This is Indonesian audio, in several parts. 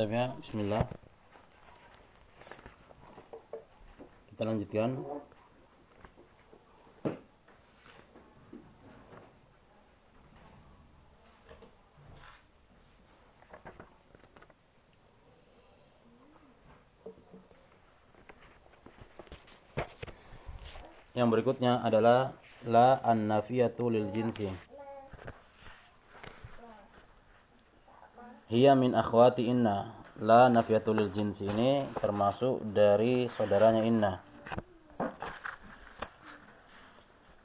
Kitabnya Bismillah. Kita lanjutkan. Yang berikutnya adalah la an-nafiyatu lil jinsi. Hiya min akhwati inna. La nafiyatu lil jinsi ini termasuk dari saudaranya inna.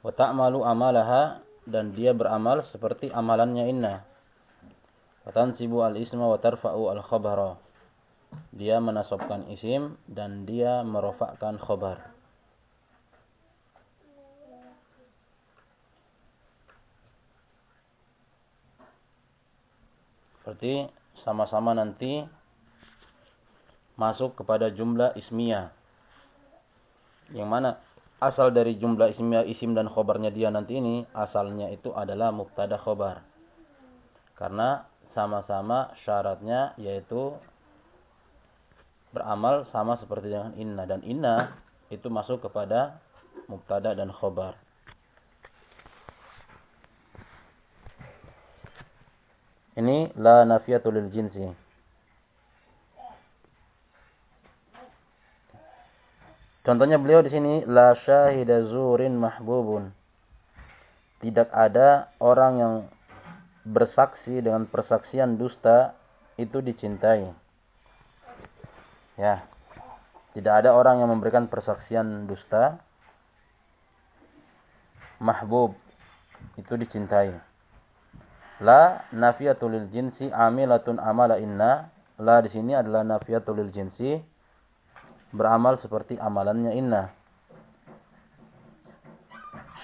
Wa ta'malu amalaha dan dia beramal seperti amalannya inna. Wa tansibu al-isma wa tarfa'u al-khabara. Dia menasobkan isim dan dia merofakkan khobar. Seperti sama-sama nanti masuk kepada jumlah ismiyah. Yang mana asal dari jumlah ismiyah isim dan khobarnya dia nanti ini asalnya itu adalah mubtada khobar. Karena sama-sama syaratnya yaitu beramal sama seperti dengan inna dan inna itu masuk kepada mubtada dan khobar. Ini la nafiyatul lil jinsi. Contohnya beliau di sini la syahida zurin mahbubun. Tidak ada orang yang bersaksi dengan persaksian dusta itu dicintai. Ya. Tidak ada orang yang memberikan persaksian dusta mahbub itu dicintai. La nafiyatul lil jinsi amilatun amala inna. La di sini adalah nafiyatul lil jinsi beramal seperti amalannya inna.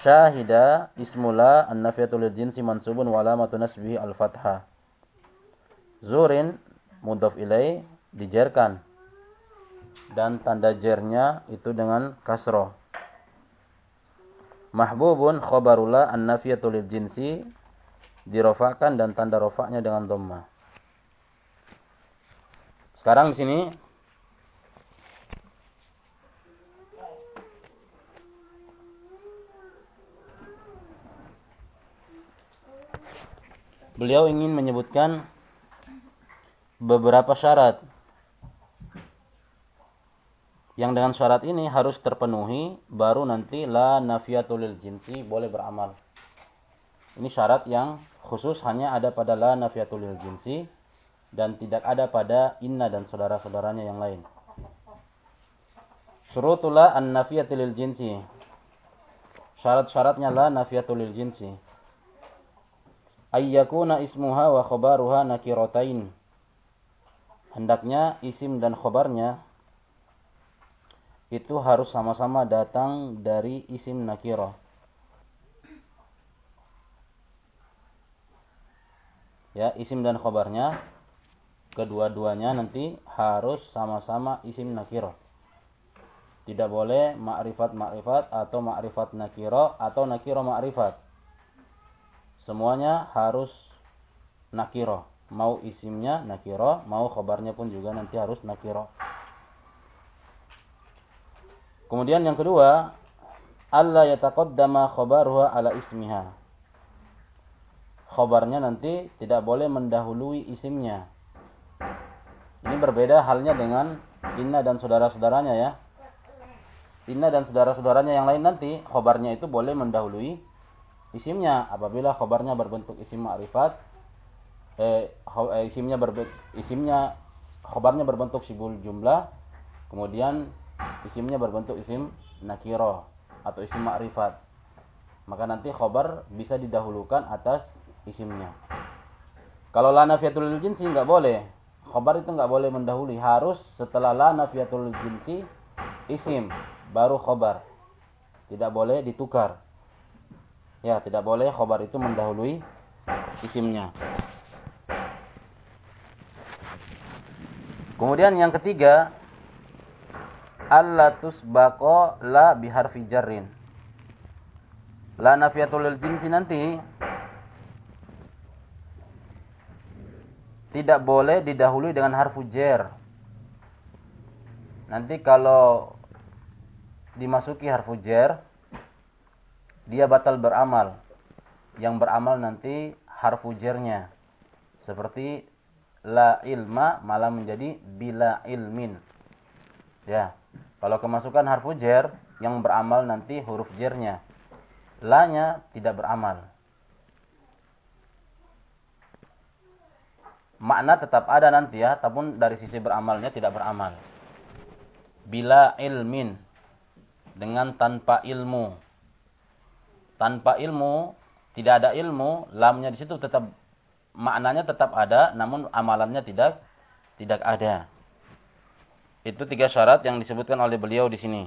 Syahida ismula an-nafiyatul lil jinsi mansubun wa alamatu nasbihi al-fathah. Zurin mudhaf ilai dijerkan dan tanda jernya itu dengan kasroh. Mahbubun khobarula an-nafiyatul lil jinsi dirofakan dan tanda rofaknya dengan dhamma. Sekarang di sini beliau ingin menyebutkan beberapa syarat yang dengan syarat ini harus terpenuhi baru nanti la nafiyatul jinsi boleh beramal. Ini syarat yang khusus hanya ada pada la nafiyatul jinsi dan tidak ada pada inna dan saudara-saudaranya yang lain. Surutula an nafiyatul jinsi. Syarat-syaratnya la nafiyatul jinsi. Ayyakuna ismuha wa khabaruha nakiratain. Hendaknya isim dan khobarnya itu harus sama-sama datang dari isim nakirah. Ya isim dan khobarnya kedua-duanya nanti harus sama-sama isim nakiro. Tidak boleh ma'rifat ma'rifat atau ma'rifat nakiro atau nakiro ma'rifat semuanya harus nakiro. Mau isimnya nakiro mau khobarnya pun juga nanti harus nakiro. Kemudian yang kedua Allah yataqaddama khobaruha ala ismiha khobarnya nanti tidak boleh mendahului isimnya. Ini berbeda halnya dengan inna dan saudara-saudaranya ya. Inna dan saudara-saudaranya yang lain nanti khobarnya itu boleh mendahului isimnya apabila khobarnya berbentuk isim ma'rifat eh, eh isimnya berbentuk isimnya khobarnya berbentuk sibul jumlah kemudian isimnya berbentuk isim nakiro atau isim ma'rifat maka nanti khobar bisa didahulukan atas isimnya. Kalau la nafiyatul jinsi nggak boleh. Khabar itu nggak boleh mendahului. Harus setelah la nafiyatul jinsi isim baru khabar. Tidak boleh ditukar. Ya, tidak boleh khabar itu mendahului isimnya. Kemudian yang ketiga, allatus bako la biharfi jarrin. La nafiyatul jinsi nanti tidak boleh didahului dengan harfu jer. Nanti kalau dimasuki harfu jer, dia batal beramal. Yang beramal nanti harfu jernya. Seperti la ilma malah menjadi bila ilmin. Ya. Kalau kemasukan harfu jer yang beramal nanti huruf jernya. La-nya tidak beramal. Makna tetap ada nanti ya, tapi dari sisi beramalnya tidak beramal. Bila ilmin dengan tanpa ilmu. Tanpa ilmu, tidak ada ilmu, lamnya di situ tetap maknanya tetap ada, namun amalannya tidak tidak ada. Itu tiga syarat yang disebutkan oleh beliau di sini.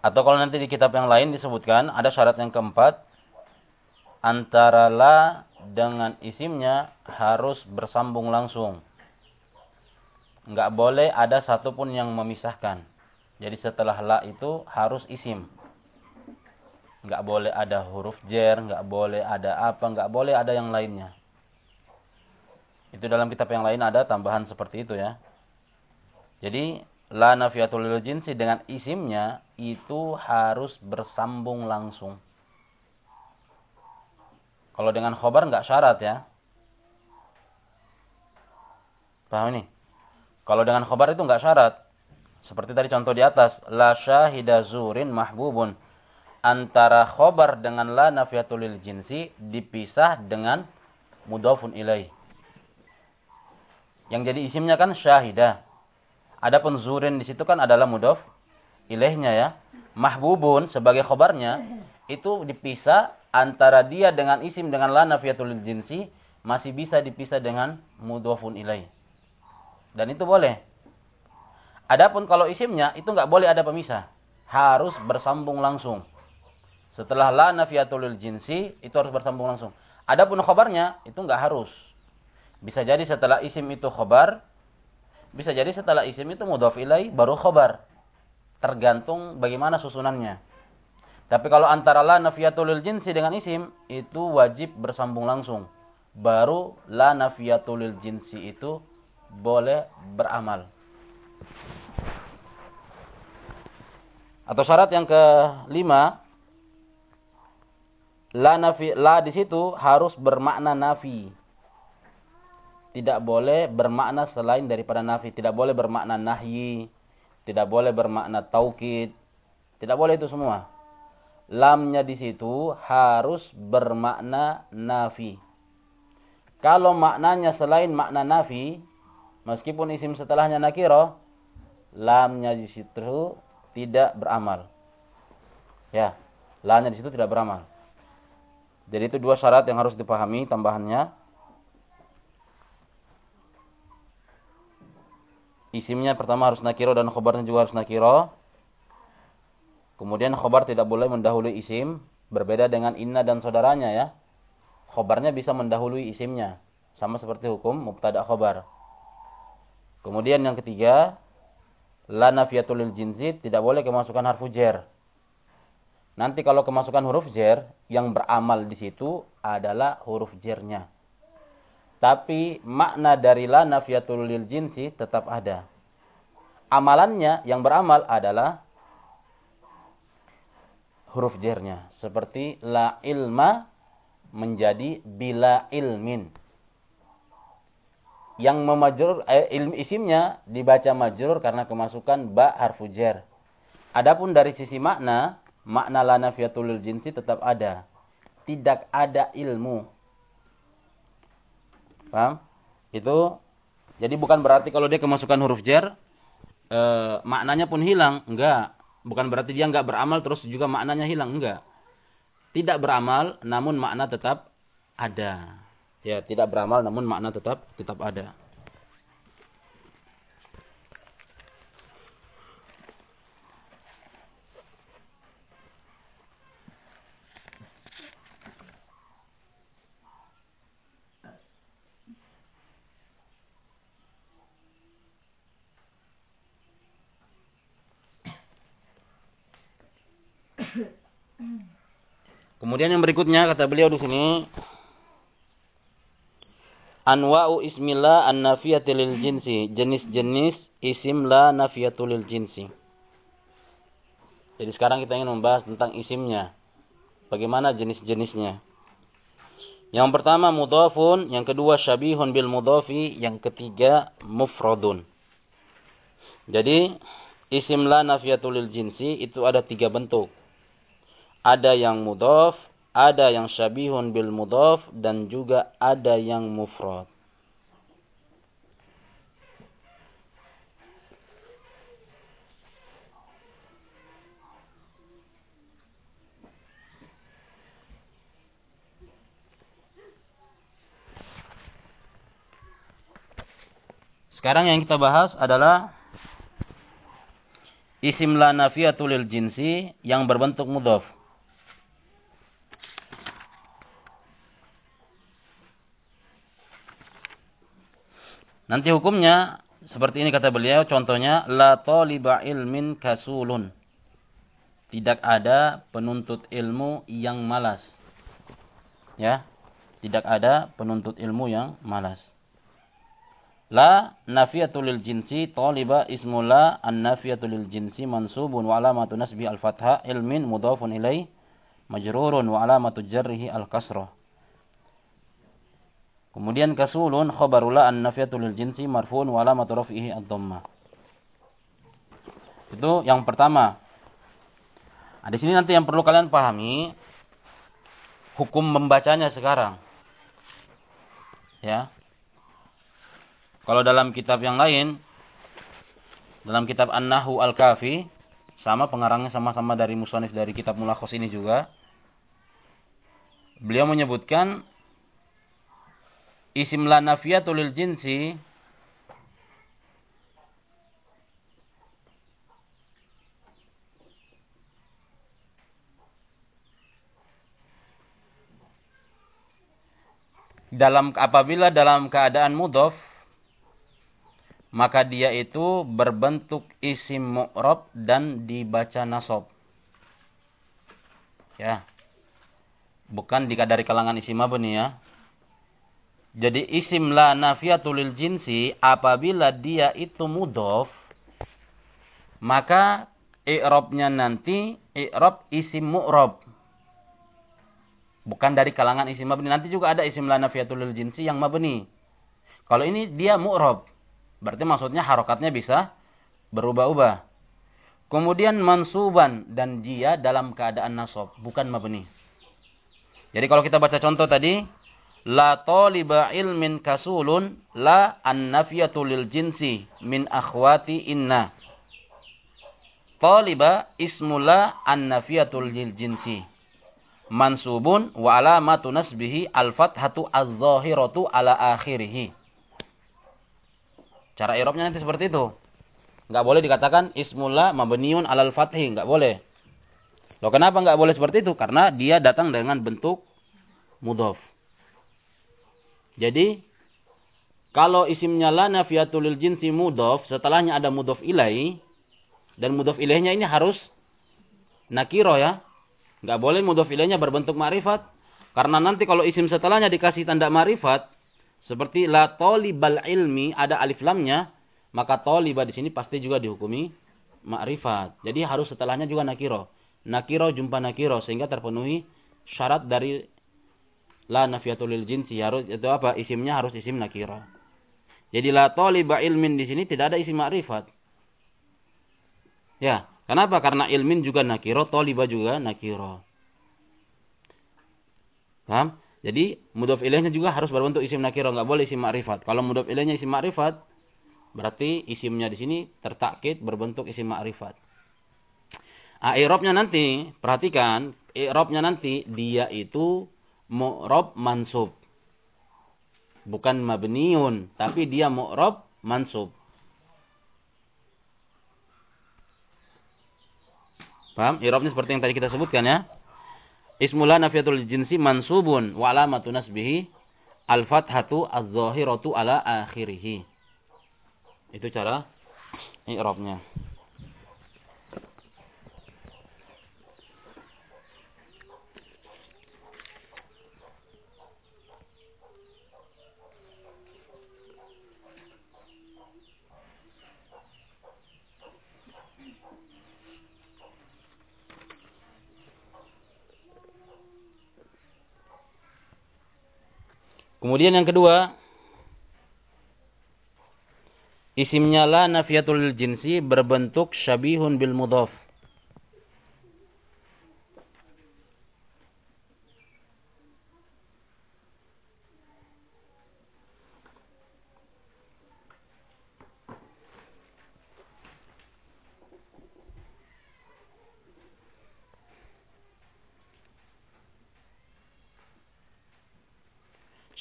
Atau kalau nanti di kitab yang lain disebutkan ada syarat yang keempat antara la dengan isimnya harus bersambung langsung. Enggak boleh ada satupun yang memisahkan. Jadi setelah la itu harus isim. Enggak boleh ada huruf jer, enggak boleh ada apa, enggak boleh ada yang lainnya. Itu dalam kitab yang lain ada tambahan seperti itu ya. Jadi la nafiatul jinsi dengan isimnya itu harus bersambung langsung. Kalau dengan khobar nggak syarat ya. Paham ini? Kalau dengan khobar itu nggak syarat. Seperti tadi contoh di atas. La syahida zurin mahbubun. Antara khobar dengan la nafiatul jinsi dipisah dengan mudofun ilaih. Yang jadi isimnya kan syahidah. Adapun zurin di situ kan adalah mudof ilaihnya ya. Mahbubun sebagai khobarnya itu dipisah antara dia dengan isim dengan la nafiyatul jinsi masih bisa dipisah dengan mudhofun ilaih. Dan itu boleh. Adapun kalau isimnya itu nggak boleh ada pemisah. Harus bersambung langsung. Setelah la nafiyatul jinsi itu harus bersambung langsung. Adapun khobarnya itu nggak harus. Bisa jadi setelah isim itu khobar, bisa jadi setelah isim itu mudhof ilaih baru khobar. Tergantung bagaimana susunannya. Tapi kalau antara la nafiyatul jinsi dengan isim itu wajib bersambung langsung. Baru la nafiyatul jinsi itu boleh beramal. Atau syarat yang kelima, la nafi la di situ harus bermakna nafi. Tidak boleh bermakna selain daripada nafi, tidak boleh bermakna nahyi, tidak boleh bermakna taukid, tidak boleh itu semua lamnya di situ harus bermakna nafi. Kalau maknanya selain makna nafi, meskipun isim setelahnya nakiro, lamnya di situ tidak beramal. Ya, lamnya di situ tidak beramal. Jadi itu dua syarat yang harus dipahami tambahannya. Isimnya pertama harus nakiro dan khobarnya juga harus nakiro. Kemudian khobar tidak boleh mendahului isim. Berbeda dengan inna dan saudaranya ya. Khobarnya bisa mendahului isimnya. Sama seperti hukum mubtada khobar. Kemudian yang ketiga. La nafiyatul jinsi tidak boleh kemasukan harfu jer. Nanti kalau kemasukan huruf jer. Yang beramal di situ adalah huruf jernya. Tapi makna dari la nafiyatul jinsi tetap ada. Amalannya yang beramal adalah huruf jernya. Seperti la ilma menjadi bila ilmin. Yang memajur eh, ilm isimnya dibaca majrur karena kemasukan ba harfu jer. Adapun dari sisi makna, makna la nafiyatul jinsi tetap ada. Tidak ada ilmu. Paham? Itu jadi bukan berarti kalau dia kemasukan huruf jer eh, maknanya pun hilang, enggak. Bukan berarti dia nggak beramal terus juga maknanya hilang. Enggak. Tidak beramal namun makna tetap ada. Ya, tidak beramal namun makna tetap tetap ada. Kemudian yang berikutnya kata beliau di sini Anwa'u ismillah an-nafiyatil jinsi, jenis-jenis isim la nafiyatul jinsi. Jadi sekarang kita ingin membahas tentang isimnya. Bagaimana jenis-jenisnya. Yang pertama mudhafun, yang kedua syabihun bil mudhafi, yang ketiga mufradun. Jadi isim la nafiyatul jinsi itu ada tiga bentuk. Ada yang mudhaf, ada yang syabihun bil mudhaf dan juga ada yang mufrad. Sekarang yang kita bahas adalah isim la nafiyatul jinsi yang berbentuk mudhaf. Nanti hukumnya seperti ini kata beliau, contohnya la taliba ilmin kasulun. Tidak ada penuntut ilmu yang malas. Ya. Tidak ada penuntut ilmu yang malas. La nafiyatul lil jinsi taliba ismula an nafiyatul lil jinsi mansubun wa alamatu nasbi al fathah ilmin mudhafun ilaih majrurun wa alamatu jarrihi al kasrah. Kemudian kasulun khabarula an nafiyatul jinsi marfuun wa alamatu raf'ihi ad-dhammah. Itu yang pertama. Nah, di sini nanti yang perlu kalian pahami hukum membacanya sekarang. Ya. Kalau dalam kitab yang lain dalam kitab An-Nahu Al-Kafi sama pengarangnya sama-sama dari musannif dari kitab Mulakhas ini juga beliau menyebutkan isim la nafiyatul lil jinsi dalam apabila dalam keadaan mudhof maka dia itu berbentuk isim mu'rab dan dibaca nasab. Ya. Bukan dari kalangan isim mabni ya. Jadi isim la nafiyatul jinsi apabila dia itu mudhof maka i'rabnya nanti i'rab isim mu'rab. Bukan dari kalangan isim mabni. Nanti juga ada isim la nafiyatul jinsi yang mabni. Kalau ini dia mu'rab. Berarti maksudnya harokatnya bisa berubah-ubah. Kemudian mansuban dan dia dalam keadaan nasab, bukan mabni. Jadi kalau kita baca contoh tadi, La taliba ilmin kasulun la annafiyatu lil jinsi min akhwati inna. Taliba ismula annafiyatu lil jinsi. Mansubun wa alamatu nasbihi al-fathatu az-zahiratu ala akhirih. Cara i'rabnya nanti seperti itu. Enggak boleh dikatakan ismula mabniun alal fathi, enggak boleh. Loh kenapa enggak boleh seperti itu? Karena dia datang dengan bentuk mudhaf. Jadi kalau isimnya la nafiyatul lil jinsi mudhaf, setelahnya ada mudhaf ilai dan mudhaf ilaihnya ini harus nakiro ya. Enggak boleh mudhaf ilaihnya berbentuk ma'rifat karena nanti kalau isim setelahnya dikasih tanda ma'rifat seperti la talibal ilmi ada alif lamnya, maka taliba di sini pasti juga dihukumi ma'rifat. Jadi harus setelahnya juga nakiro. Nakiro jumpa nakiro sehingga terpenuhi syarat dari la nafiyatul lil jinsi harus itu apa? Isimnya harus isim nakira. Jadi la taliba ilmin di sini tidak ada isim ma'rifat. Ya kenapa? Karena ilmin juga nakiro taliba juga nakiro. Paham? Jadi mudhof ilaihnya juga harus berbentuk isim nakiro nggak boleh isim ma'rifat. Kalau mudhof ilaihnya isim ma'rifat berarti isimnya di sini tertakkit berbentuk isim ma'rifat. Ah, nanti, perhatikan, i'rabnya nanti dia itu mu'rab mansub. Bukan mabniun, tapi dia mu'rab mansub. Paham? I'rabnya seperti yang tadi kita sebutkan ya. Ismula nafiyatul jinsi mansubun wa alamatu nasbihi al-fathatu az-zahiratu ala akhirih. Itu cara i'rabnya. Kemudian yang kedua, isimnya la nafiyatul jinsi berbentuk syabihun bil mudhaf.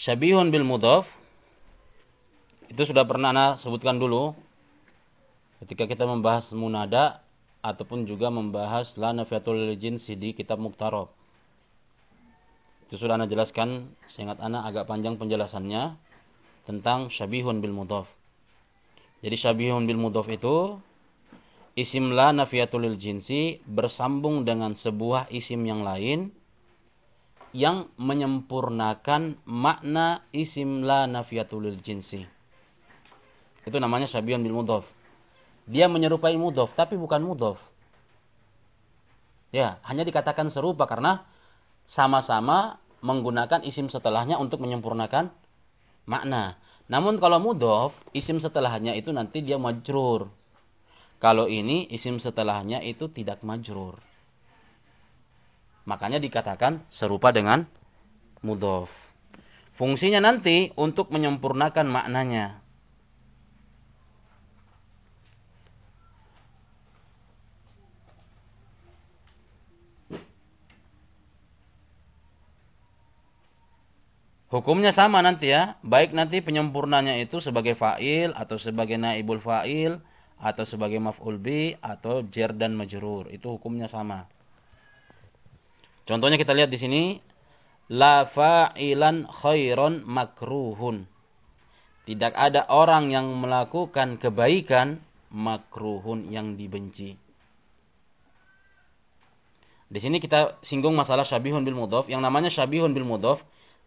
Syabihun bil mudhaf itu sudah pernah ana sebutkan dulu ketika kita membahas munada ataupun juga membahas la nafiatul jinsi di kitab Muktarob. Itu sudah ana jelaskan, seingat ana agak panjang penjelasannya tentang syabihun bil mudhaf. Jadi syabihun bil mudhaf itu isim la nafiatul jinsi bersambung dengan sebuah isim yang lain yang menyempurnakan makna isim la nafiyatul jinsi. Itu namanya syabihan bil mudhaf. Dia menyerupai mudhaf tapi bukan mudhaf. Ya, hanya dikatakan serupa karena sama-sama menggunakan isim setelahnya untuk menyempurnakan makna. Namun kalau mudhaf, isim setelahnya itu nanti dia majrur. Kalau ini isim setelahnya itu tidak majrur. Makanya dikatakan serupa dengan mudhof. Fungsinya nanti untuk menyempurnakan maknanya. Hukumnya sama nanti ya, baik nanti penyempurnanya itu sebagai fa'il atau sebagai naibul fa'il atau sebagai maf'ul bi atau jer dan majrur, itu hukumnya sama. Contohnya kita lihat di sini la fa'ilan khairon makruhun. Tidak ada orang yang melakukan kebaikan makruhun yang dibenci. Di sini kita singgung masalah syabihun bil mudhaf. Yang namanya syabihun bil mudhaf,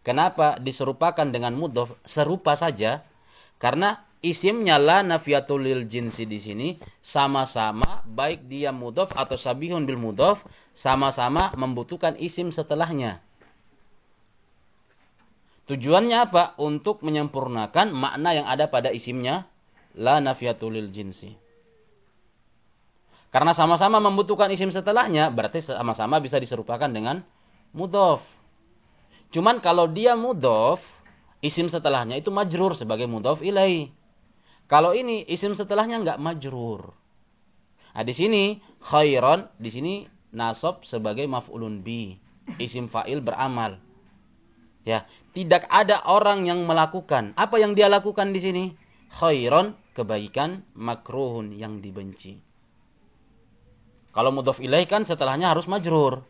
kenapa diserupakan dengan mudhaf? Serupa saja karena isimnya la nafiatul lil jinsi di sini sama-sama baik dia mudhaf atau syabihun bil mudhaf sama-sama membutuhkan isim setelahnya. Tujuannya apa? Untuk menyempurnakan makna yang ada pada isimnya la nafiatulil jinsi. Karena sama-sama membutuhkan isim setelahnya, berarti sama-sama bisa diserupakan dengan mudhof. Cuman kalau dia mudhof, isim setelahnya itu majrur sebagai mudhof ilai. Kalau ini isim setelahnya enggak majrur. Nah, di sini khairon, di sini nasab sebagai maf'ulun bi. Isim fa'il beramal. Ya, tidak ada orang yang melakukan. Apa yang dia lakukan di sini? Khairon, kebaikan, makruhun yang dibenci. Kalau mudhof ilaih kan setelahnya harus majrur.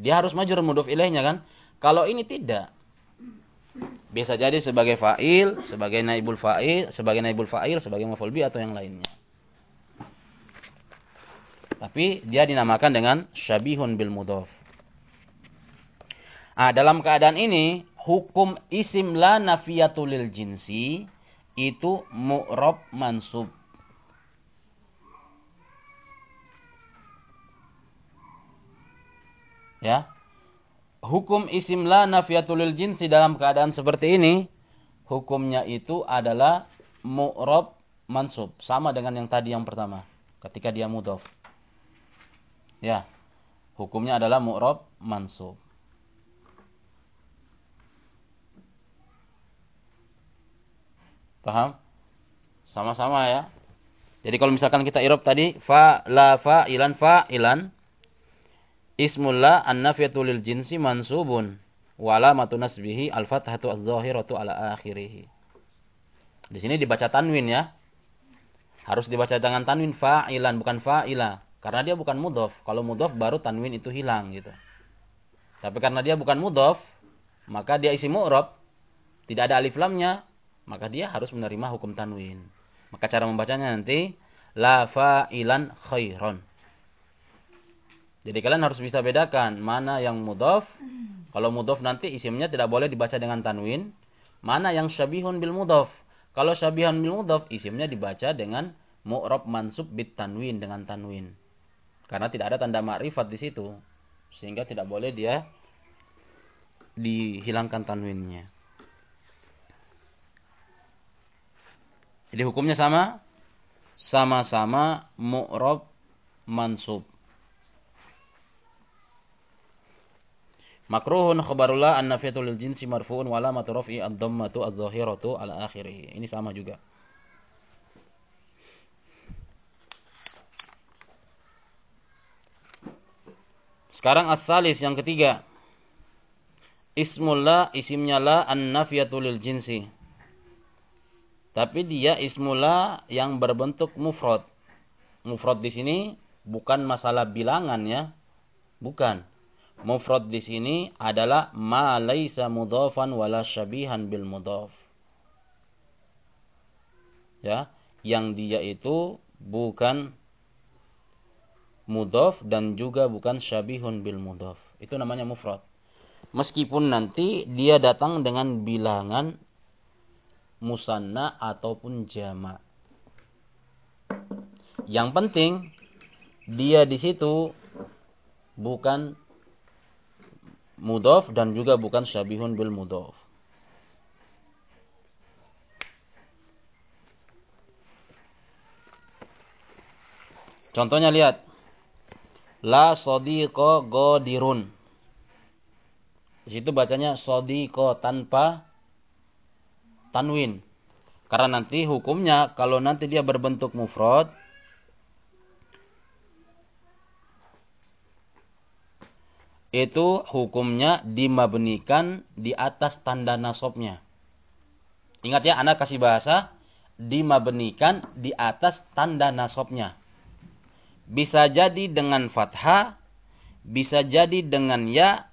Dia harus majrur mudhof ilaihnya kan? Kalau ini tidak. Bisa jadi sebagai fa'il, sebagai naibul fa'il, sebagai naibul fa'il, sebagai maf'ul bi atau yang lainnya. Tapi dia dinamakan dengan syabihun bil mudhaf. Ah, dalam keadaan ini hukum isim la nafiyatul lil jinsi itu mu'rab mansub. Ya. Hukum isim la nafiyatul lil jinsi dalam keadaan seperti ini hukumnya itu adalah mu'rab mansub, sama dengan yang tadi yang pertama ketika dia mudhaf. Ya. Hukumnya adalah mu'rab mansub. Paham? Sama-sama ya. Jadi kalau misalkan kita irob tadi fa la fa ilan fa ilan ismul la an-nafiyatu lil jinsi mansubun wala matu nasbihi al-fathatu az-zahiratu ala akhirih. Di sini dibaca tanwin ya. Harus dibaca dengan tanwin fa'ilan bukan fa'ila. Karena dia bukan mudhof. Kalau mudhof baru tanwin itu hilang gitu. Tapi karena dia bukan mudhof, maka dia isi mu'rab, tidak ada alif lamnya, maka dia harus menerima hukum tanwin. Maka cara membacanya nanti la fa'ilan khairon. Jadi kalian harus bisa bedakan mana yang mudhof. Kalau mudhof nanti isimnya tidak boleh dibaca dengan tanwin. Mana yang syabihun bil mudhof. Kalau syabihun bil mudhof isimnya dibaca dengan mu'rab mansub bit tanwin dengan tanwin. Karena tidak ada tanda ma'rifat di situ. Sehingga tidak boleh dia dihilangkan tanwinnya. Jadi hukumnya sama? Sama-sama mu'rab mansub. Makruhun khabarullah an-nafiyatul jinsi marfu'un wa alamatu raf'i ad-dhammatu ala akhirih. Ini sama juga. Sekarang as-salis yang ketiga. Ismullah isimnya la an-nafiyatul jinsi. Tapi dia ismullah yang berbentuk mufrad. Mufrad di sini bukan masalah bilangan ya. Bukan Mufrad di sini adalah ma laisa mudhafan wala syabihan bil mudhaf. Ya, yang dia itu bukan mudhaf dan juga bukan syabihun bil mudhaf. Itu namanya mufrad. Meskipun nanti dia datang dengan bilangan musanna ataupun jama. Yang penting dia di situ bukan mudhof dan juga bukan syabihun bil mudhof. Contohnya lihat. La sadiqa godirun. Di situ bacanya sadiqa tanpa tanwin. Karena nanti hukumnya kalau nanti dia berbentuk mufrad itu hukumnya dimabnikan di atas tanda nasobnya. Ingat ya, anak kasih bahasa dimabnikan di atas tanda nasobnya. Bisa jadi dengan fathah, bisa jadi dengan ya,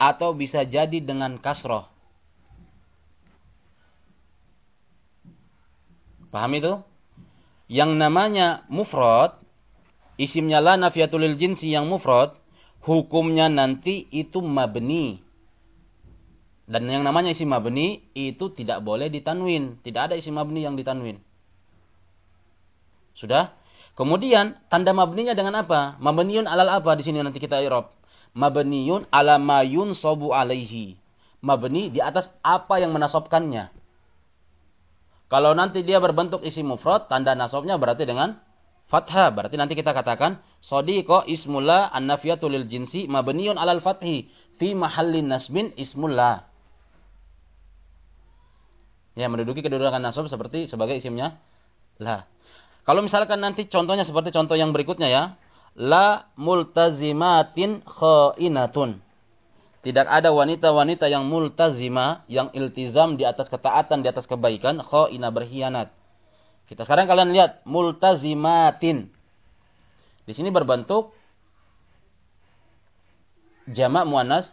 atau bisa jadi dengan kasroh. Paham itu? Yang namanya mufrad, isimnya la nafiatul jinsi yang mufrad, hukumnya nanti itu mabni. Dan yang namanya isim mabni itu tidak boleh ditanwin. Tidak ada isim mabni yang ditanwin. Sudah? Kemudian tanda mabninya dengan apa? Mabniun alal apa di sini nanti kita irob. Mabniun ala mayun sobu alaihi. Mabni di atas apa yang menasobkannya. Kalau nanti dia berbentuk isim mufrad, tanda nasobnya berarti dengan fathah. Berarti nanti kita katakan sadiqa ismullah an-nafiyatu jinsi mabniun alal fathi fi mahallin nasbin ismullah. Ya, menduduki kedudukan nasab seperti sebagai isimnya la. Kalau misalkan nanti contohnya seperti contoh yang berikutnya ya. La multazimatin khainatun. Tidak ada wanita-wanita yang multazima, yang iltizam di atas ketaatan, di atas kebaikan, khaina berkhianat. Kita sekarang kalian lihat multazimatin. Di sini berbentuk jamak muannas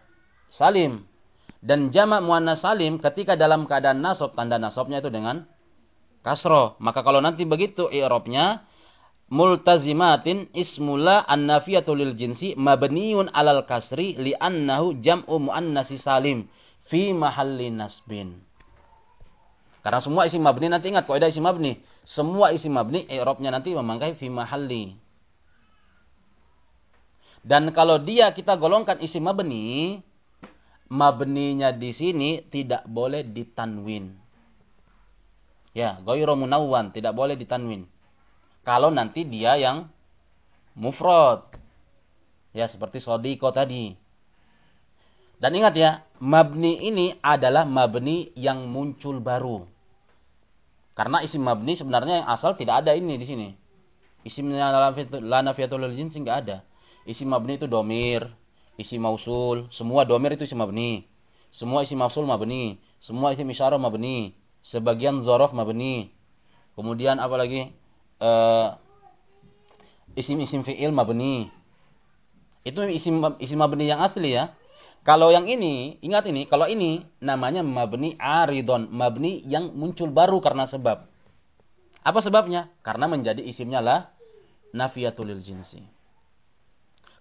salim. Dan jamak muannas salim ketika dalam keadaan nasab tanda nasabnya itu dengan kasroh. Maka kalau nanti begitu i'rabnya multazimatin ismula an-nafiyatu lil jinsi mabniun alal kasri li'annahu jam'u muannasi salim fi mahalli nasbin. Karena semua isim mabni nanti ingat kaidah isim mabni semua isi mabni i'rabnya nanti memakai fi mahalli. Dan kalau dia kita golongkan isi mabni, mabninya di sini tidak boleh ditanwin. Ya, ghairu munawwan, tidak boleh ditanwin. Kalau nanti dia yang mufrad. Ya, seperti sodiko tadi. Dan ingat ya, mabni ini adalah mabni yang muncul baru. Karena isim mabni sebenarnya yang asal tidak ada ini di sini. Isimnya la nafiyatul jinsi enggak ada. Isim mabni itu domir, isim mausul, semua domir itu isim mabni. Semua isim mausul mabni, semua isim isyarah mabni, sebagian zorof mabni. Kemudian apa lagi? Uh, isim-isim fi'il mabni. Itu isim isim mabni yang asli ya. Kalau yang ini, ingat ini, kalau ini namanya mabni aridon, mabni yang muncul baru karena sebab. Apa sebabnya? Karena menjadi isimnya lah nafiatul jinsi.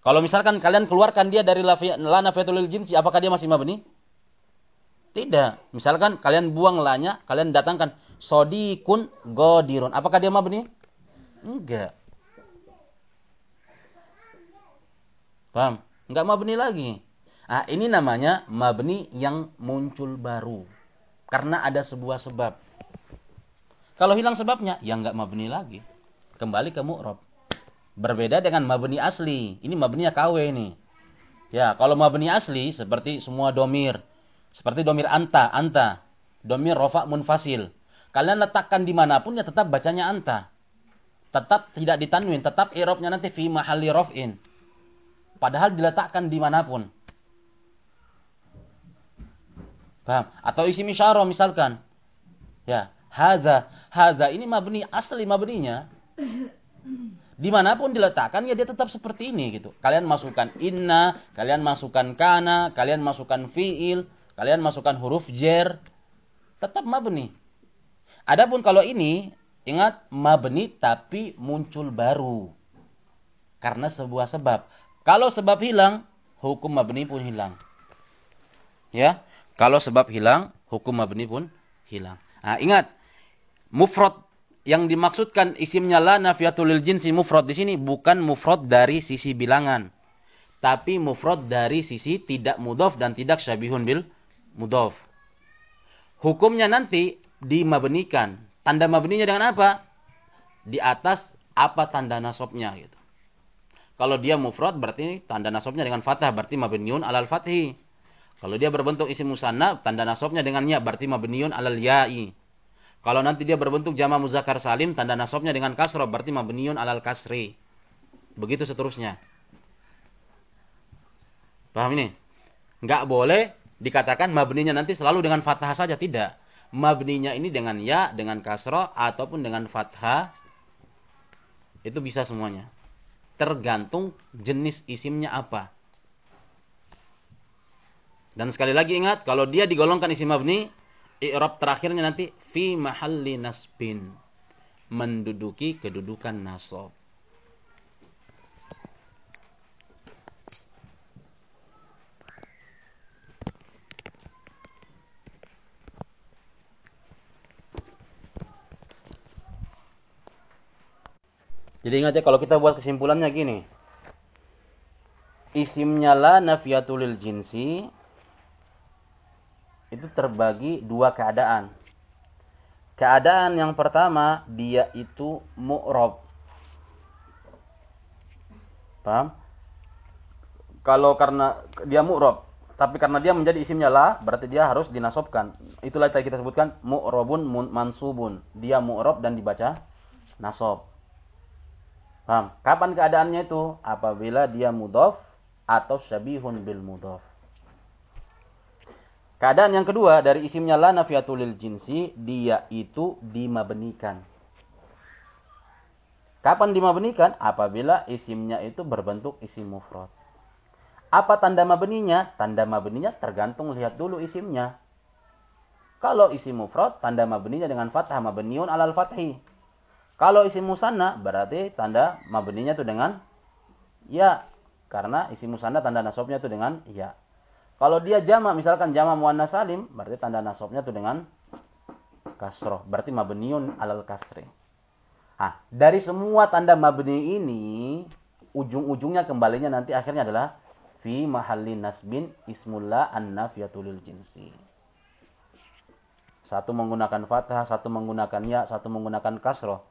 Kalau misalkan kalian keluarkan dia dari la nafiatul jinsi, apakah dia masih mabni? Tidak. Misalkan kalian buang lanya, kalian datangkan sodikun godirun. Apakah dia mabni? Enggak. Paham? Enggak mabni lagi. Ah, ini namanya mabni yang muncul baru. Karena ada sebuah sebab. Kalau hilang sebabnya, ya enggak mabni lagi. Kembali ke mu'rob. Berbeda dengan mabni asli. Ini mabninya KW ini. Ya, kalau mabni asli seperti semua domir. Seperti domir anta, anta. Domir rofa munfasil. Kalian letakkan di mana pun ya tetap bacanya anta. Tetap tidak ditanwin. Tetap irobnya nanti fi mahalli rof'in. Padahal diletakkan di mana pun. Paham? Atau isi misyarah misalkan. Ya, haza. Haza ini mabni asli mabninya. Di mana pun diletakkan ya dia tetap seperti ini gitu. Kalian masukkan inna, kalian masukkan kana, kalian masukkan fiil, kalian masukkan huruf jer, tetap mabni. Adapun kalau ini ingat mabni tapi muncul baru. Karena sebuah sebab. Kalau sebab hilang, hukum mabni pun hilang. Ya, kalau sebab hilang, hukum mabni pun hilang. Nah, ingat mufrad yang dimaksudkan isimnya la nafiatul lil jinsi mufrad di sini bukan mufrad dari sisi bilangan. Tapi mufrad dari sisi tidak mudhof dan tidak syabihun bil mudhof. Hukumnya nanti dimabnikan. Tanda mabninya dengan apa? Di atas apa tanda nasabnya gitu. Kalau dia mufrad berarti tanda nasabnya dengan fathah berarti mabniun alal fathi. Kalau dia berbentuk isim musanna tanda nasabnya dengan ya berarti mabniun alal ya'i. Kalau nanti dia berbentuk jama muzakkar salim, tanda nasabnya dengan kasroh, berarti mabniun alal kasri. Begitu seterusnya. Paham ini? Enggak boleh dikatakan mabninya nanti selalu dengan fathah saja, tidak. Mabninya ini dengan ya, dengan kasroh, ataupun dengan fathah. Itu bisa semuanya. Tergantung jenis isimnya apa. Dan sekali lagi ingat, kalau dia digolongkan isim mabni, i'rab terakhirnya nanti fi mahalli nasbin menduduki kedudukan nasab Jadi ingat ya kalau kita buat kesimpulannya gini. Isimnya la nafiatul jinsi itu terbagi dua keadaan. Keadaan yang pertama dia itu mu'rob. Paham? Kalau karena dia mu'rob, tapi karena dia menjadi isimnya la, berarti dia harus dinasobkan. Itulah yang kita sebutkan mu'robun mansubun. Dia mu'rob dan dibaca nasob. Paham? Kapan keadaannya itu? Apabila dia mudof atau syabihun bil mudof. Keadaan yang kedua dari isimnya la nafiatul jinsi, dia itu dimabenikan. Kapan dimabenikan? Apabila isimnya itu berbentuk isim mufrad. Apa tanda mabeninya? Tanda mabeninya tergantung lihat dulu isimnya. Kalau isim mufrad, tanda mabeninya dengan fathah mabniun alal fathi. Kalau isim musanna, berarti tanda mabeninya itu dengan ya. Karena isim musanna tanda nasabnya itu dengan ya. Kalau dia jama, misalkan jama muannas salim, berarti tanda nasabnya itu dengan kasroh. Berarti mabniun alal kasri. Nah, dari semua tanda mabni ini, ujung-ujungnya kembalinya nanti akhirnya adalah fi mahalli nasbin ismullah an-nafiyatul jinsi. Satu menggunakan fathah, satu menggunakan ya, satu menggunakan kasroh.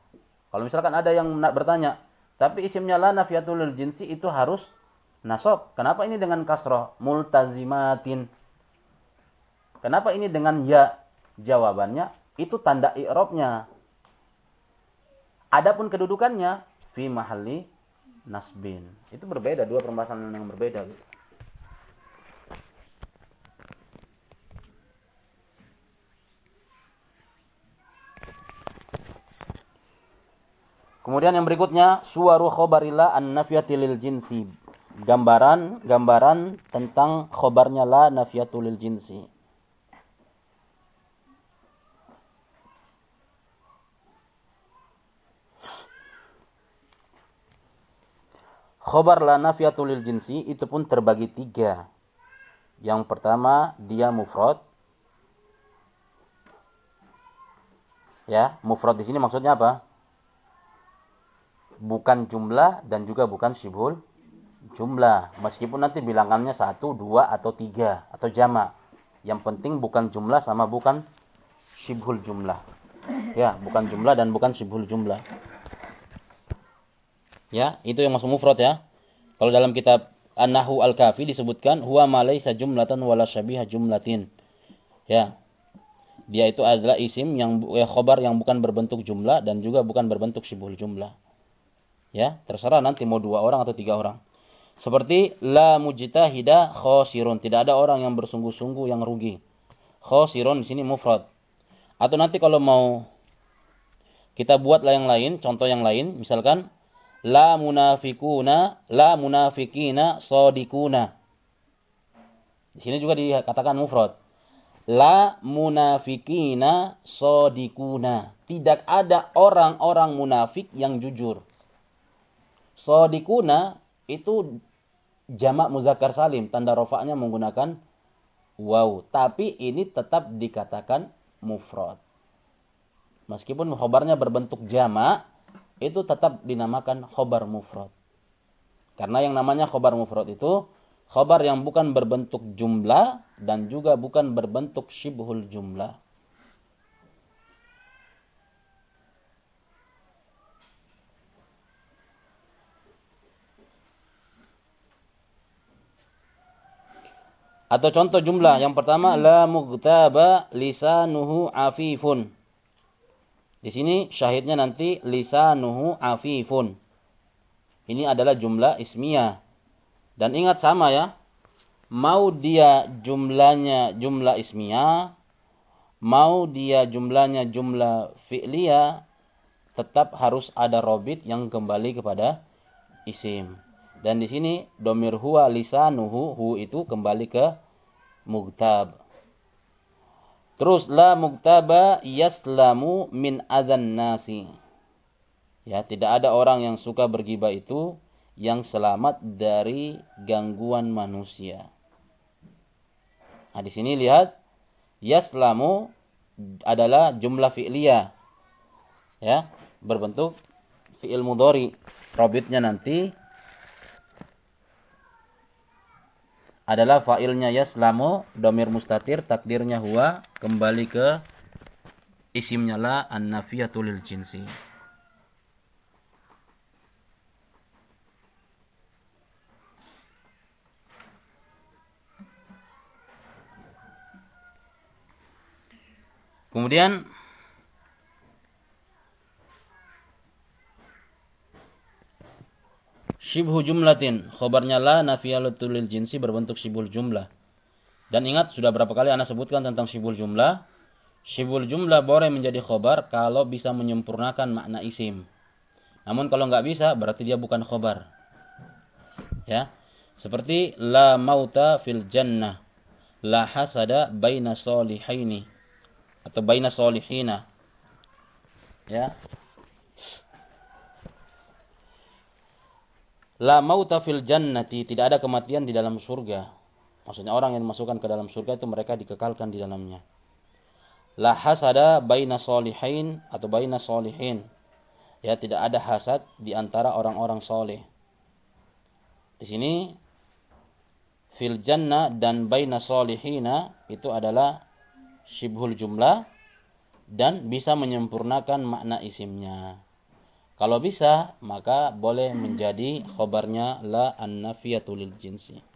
Kalau misalkan ada yang bertanya, tapi isimnya la nafiyatul jinsi itu harus Nasab. Kenapa ini dengan kasroh? Multazimatin. Kenapa ini dengan ya? Jawabannya itu tanda i'robnya. Adapun kedudukannya fi mahalli nasbin. Itu berbeda, dua permasalahan yang berbeda. Kemudian yang berikutnya suwaru khobarilla an-nafiyati jinsi gambaran gambaran tentang khobarnya la nafiyatul jinsi. Khobar la nafiyatul jinsi itu pun terbagi tiga. Yang pertama dia mufrad. Ya, mufrad di sini maksudnya apa? Bukan jumlah dan juga bukan syibhul jumlah. Meskipun nanti bilangannya satu, dua, atau tiga, atau jama. Yang penting bukan jumlah sama bukan syibhul jumlah. Ya, bukan jumlah dan bukan syibhul jumlah. Ya, itu yang masuk mufrad ya. Kalau dalam kitab An-Nahu Al-Kafi disebutkan huwa ma laisa jumlatan wala syabiha jumlatin. Ya. Dia itu adalah isim yang ya, khobar yang bukan berbentuk jumlah dan juga bukan berbentuk syibhul jumlah. Ya, terserah nanti mau dua orang atau tiga orang. Seperti la mujtahida khosirun. Tidak ada orang yang bersungguh-sungguh yang rugi. Khosirun di sini mufrad. Atau nanti kalau mau kita buatlah yang lain, contoh yang lain, misalkan la munafikuna la munafikina sodikuna. Di sini juga dikatakan mufrad. La munafikina sodikuna. Tidak ada orang-orang munafik yang jujur. Sodikuna itu jamak muzakkar salim. Tanda rofaknya menggunakan waw. Tapi ini tetap dikatakan mufrad. Meskipun khobarnya berbentuk jamak, itu tetap dinamakan khobar mufrad. Karena yang namanya khobar mufrad itu khobar yang bukan berbentuk jumlah dan juga bukan berbentuk syibhul jumlah. Atau contoh jumlah yang pertama la mughtaba lisanuhu afifun. Di sini syahidnya nanti lisanuhu afifun. Ini adalah jumlah ismiyah. Dan ingat sama ya. Mau dia jumlahnya jumlah ismiyah, mau dia jumlahnya jumlah fi'liyah, tetap harus ada robit yang kembali kepada isim. Dan di sini domir huwa lisanuhu hu itu kembali ke mugtab. Terus la muktaba yaslamu min azan nasi. Ya, tidak ada orang yang suka bergibah itu yang selamat dari gangguan manusia. Nah, di sini lihat yaslamu adalah jumlah fi'liyah. Ya, berbentuk fi'il mudhari. Robitnya nanti adalah fa'ilnya yaslamu, domir mustatir, takdirnya huwa, kembali ke isimnya la an-nafiyatul jinsi. Kemudian Shibhu jumlatin. Khobarnya la nafiyatul jinsi berbentuk shibul jumlah. Dan ingat sudah berapa kali Anda sebutkan tentang shibul jumlah. Shibul jumlah boleh menjadi khobar kalau bisa menyempurnakan makna isim. Namun kalau nggak bisa berarti dia bukan khobar. Ya. Seperti la mauta fil jannah. La hasada baina solihaini. Atau baina solihina. Ya. La mauta fil jannati, tidak ada kematian di dalam surga. Maksudnya orang yang dimasukkan ke dalam surga itu mereka dikekalkan di dalamnya. La hasada baina solihin atau baina solihin. Ya, tidak ada hasad di antara orang-orang soleh. Di sini fil jannah dan baina solihina itu adalah shibhul jumlah dan bisa menyempurnakan makna isimnya. Kalau bisa, maka boleh menjadi khobarnya la an-nafiyatul jinsi.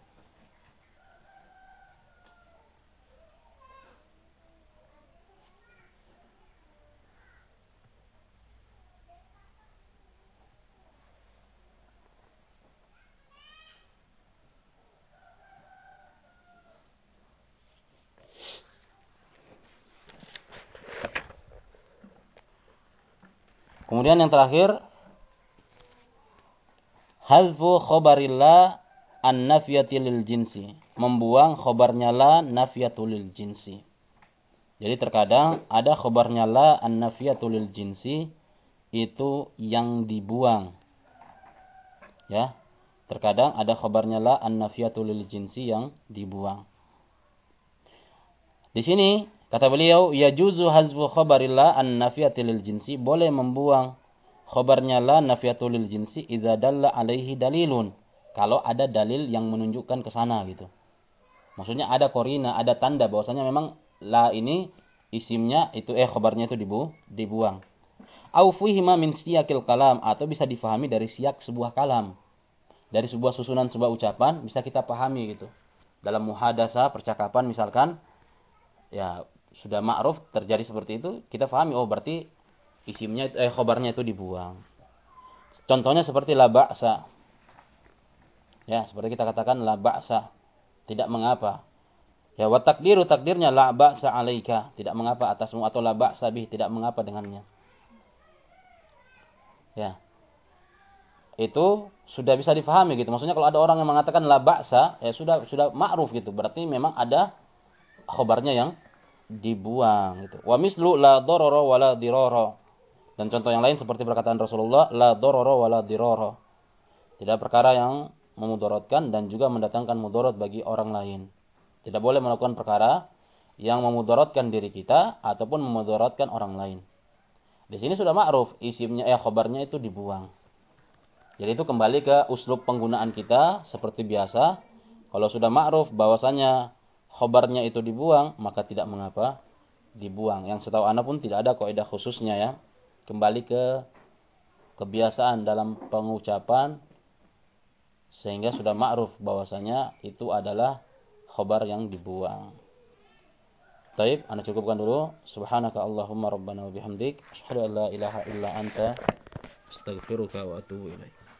Kemudian yang terakhir hazfu khobarillah an nafiyatil jinsi. Membuang khobarnya la nafiyatul jinsi. Jadi terkadang ada khobarnya la an nafiyatul jinsi itu yang dibuang. Ya. Terkadang ada khobarnya la an nafiyatul jinsi yang dibuang. Di sini Kata beliau, ya juzu hazfu khabarillah an nafiyatil jinsi boleh membuang khobarnya la nafiatul jinsi idza alaihi dalilun. Kalau ada dalil yang menunjukkan ke sana gitu. Maksudnya ada korina, ada tanda bahwasanya memang la ini isimnya itu eh khobarnya itu dibu, dibuang. Au fihima min siyakil kalam atau bisa difahami dari siak sebuah kalam. Dari sebuah susunan sebuah ucapan bisa kita pahami gitu. Dalam muhadasa percakapan misalkan ya sudah ma'ruf terjadi seperti itu, kita pahami oh berarti isimnya eh khobarnya itu dibuang. Contohnya seperti la ba'sa. Ya, seperti kita katakan la ba'sa. Tidak mengapa. Ya wa takdiru takdirnya la ba'sa alaika, tidak mengapa atasmu atau la ba'sa bih, tidak mengapa dengannya. Ya. Itu sudah bisa difahami gitu. Maksudnya kalau ada orang yang mengatakan la ba'sa, ya sudah sudah ma'ruf gitu. Berarti memang ada khobarnya yang dibuang gitu. Wa mislu la darara wa la dirara. Dan contoh yang lain seperti perkataan Rasulullah la darara wa la dirara. Tidak perkara yang memudaratkan dan juga mendatangkan mudarat bagi orang lain. Tidak boleh melakukan perkara yang memudaratkan diri kita ataupun memudaratkan orang lain. Di sini sudah ma'ruf, isimnya eh khobarnya itu dibuang. Jadi itu kembali ke uslub penggunaan kita seperti biasa. Kalau sudah ma'ruf bahwasanya khobarnya itu dibuang, maka tidak mengapa dibuang. Yang setahu Anda pun tidak ada kaidah khususnya ya. Kembali ke kebiasaan dalam pengucapan sehingga sudah ma'ruf bahwasanya itu adalah khobar yang dibuang. Taib, anda cukupkan dulu. Subhanaka Allahumma rabbana wa bihamdik. Asyhadu an la ilaha illa anta. Astaghfiruka wa atubu ilaik.